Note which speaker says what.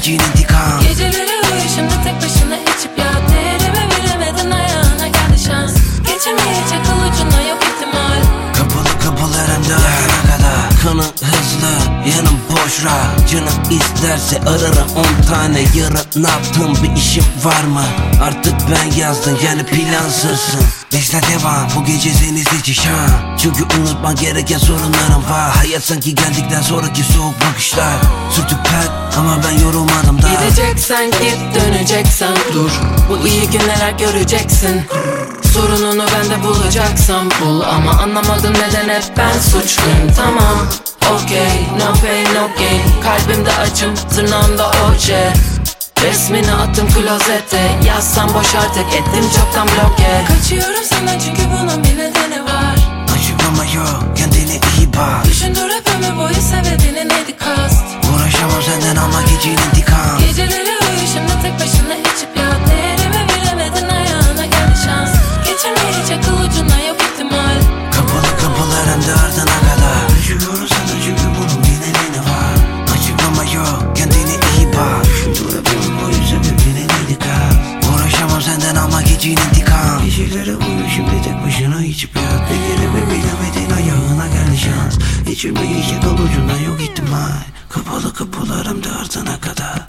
Speaker 1: Feci'nin intikam.
Speaker 2: Geceleri uyuşumda tek başına içip ya Değerimi veremedin ayağına geldi şans. Geçemeyi
Speaker 1: Yanım boş rahat. Canım isterse ararım on tane Yarın. Ne yaptığım bir işim var mı? Artık ben yazdım yani plansızsın. Bizde devam bu gece seni seçiş ha Çünkü unutman gereken sorunlarım var. Hayat sanki geldikten sonraki soğuk bakışlar. Sürtük pek ama ben yorulmadım da.
Speaker 2: Gideceksen git döneceksen dur. Bu iyi günler göreceksin. Sorununu bende bulacaksan bul. Ama anlamadım neden hep ben suçluyum. Tamam okey no pain no gain. Kalbimde acım tırnağımda oje Resmini attım klozete. Yazsam boş artık ettim çoktan bloke. Kaçıyorum senden çünkü bunun bir nedeni
Speaker 1: Geceleri uyu şimdi tek başına içip yat Değerimi bilemedin ayağına geldi şans. İçilmeyecek kıl ucundan yok ihtimal. Kapalı kapılarım da ardına kadar